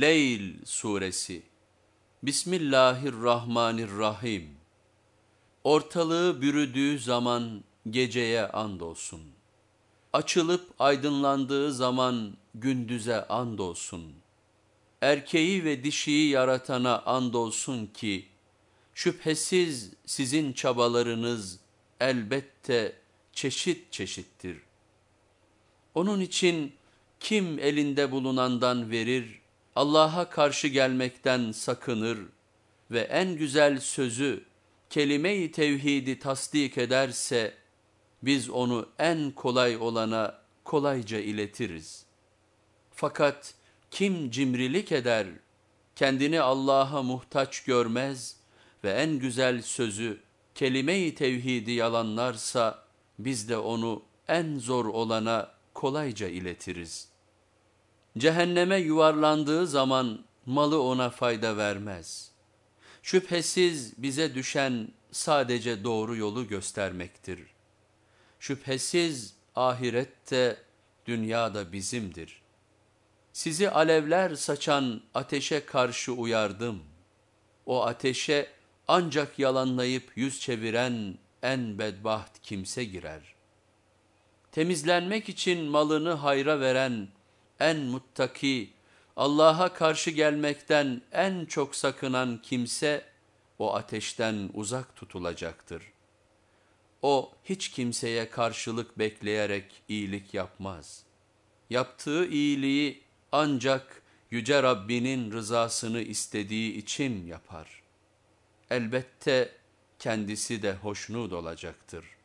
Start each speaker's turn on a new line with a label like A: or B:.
A: Leyl Suresi Bismillahirrahmanirrahim Ortalığı bürüdüğü zaman geceye andolsun. Açılıp aydınlandığı zaman gündüze andolsun. Erkeği ve dişiyi yaratana andolsun ki, şüphesiz sizin çabalarınız elbette çeşit çeşittir. Onun için kim elinde bulunandan verir, Allah'a karşı gelmekten sakınır ve en güzel sözü, kelime-i tevhidi tasdik ederse, biz onu en kolay olana kolayca iletiriz. Fakat kim cimrilik eder, kendini Allah'a muhtaç görmez ve en güzel sözü, kelime-i tevhidi yalanlarsa, biz de onu en zor olana kolayca iletiriz. Cehenneme yuvarlandığı zaman malı ona fayda vermez. Şüphesiz bize düşen sadece doğru yolu göstermektir. Şüphesiz ahirette, dünyada bizimdir. Sizi alevler saçan ateşe karşı uyardım. O ateşe ancak yalanlayıp yüz çeviren en bedbaht kimse girer. Temizlenmek için malını hayra veren en muttaki, Allah'a karşı gelmekten en çok sakınan kimse o ateşten uzak tutulacaktır. O hiç kimseye karşılık bekleyerek iyilik yapmaz. Yaptığı iyiliği ancak Yüce Rabbinin rızasını istediği için yapar. Elbette kendisi de hoşnut olacaktır.''